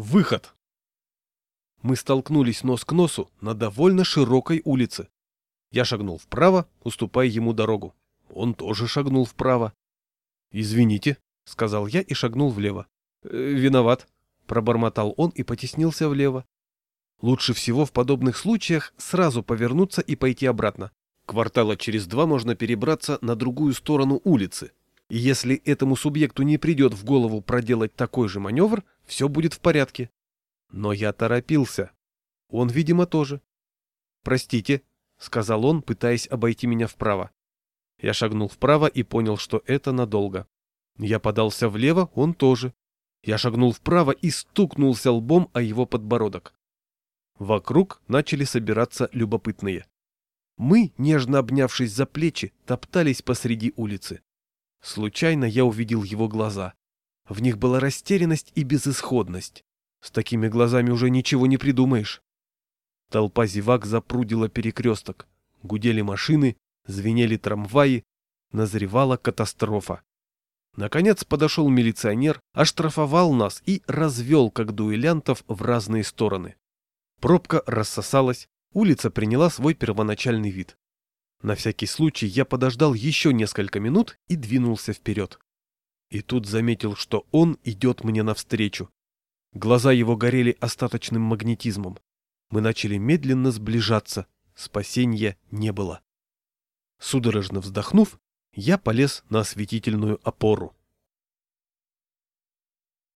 Выход! Мы столкнулись нос к носу на довольно широкой улице. Я шагнул вправо, уступая ему дорогу. Он тоже шагнул вправо. «Извините», — сказал я и шагнул влево. «Э, «Виноват», — пробормотал он и потеснился влево. Лучше всего в подобных случаях сразу повернуться и пойти обратно. Квартала через два можно перебраться на другую сторону улицы. И если этому субъекту не придет в голову проделать такой же маневр, все будет в порядке. Но я торопился. Он, видимо, тоже. «Простите», — сказал он, пытаясь обойти меня вправо. Я шагнул вправо и понял, что это надолго. Я подался влево, он тоже. Я шагнул вправо и стукнулся лбом о его подбородок. Вокруг начали собираться любопытные. Мы, нежно обнявшись за плечи, топтались посреди улицы. Случайно я увидел его глаза. В них была растерянность и безысходность. С такими глазами уже ничего не придумаешь. Толпа зевак запрудила перекресток. Гудели машины, звенели трамваи, назревала катастрофа. Наконец подошел милиционер, оштрафовал нас и развел, как дуэлянтов, в разные стороны. Пробка рассосалась, улица приняла свой первоначальный вид. На всякий случай я подождал еще несколько минут и двинулся вперед. И тут заметил, что он идет мне навстречу. Глаза его горели остаточным магнетизмом. Мы начали медленно сближаться. Спасения не было. Судорожно вздохнув, я полез на осветительную опору.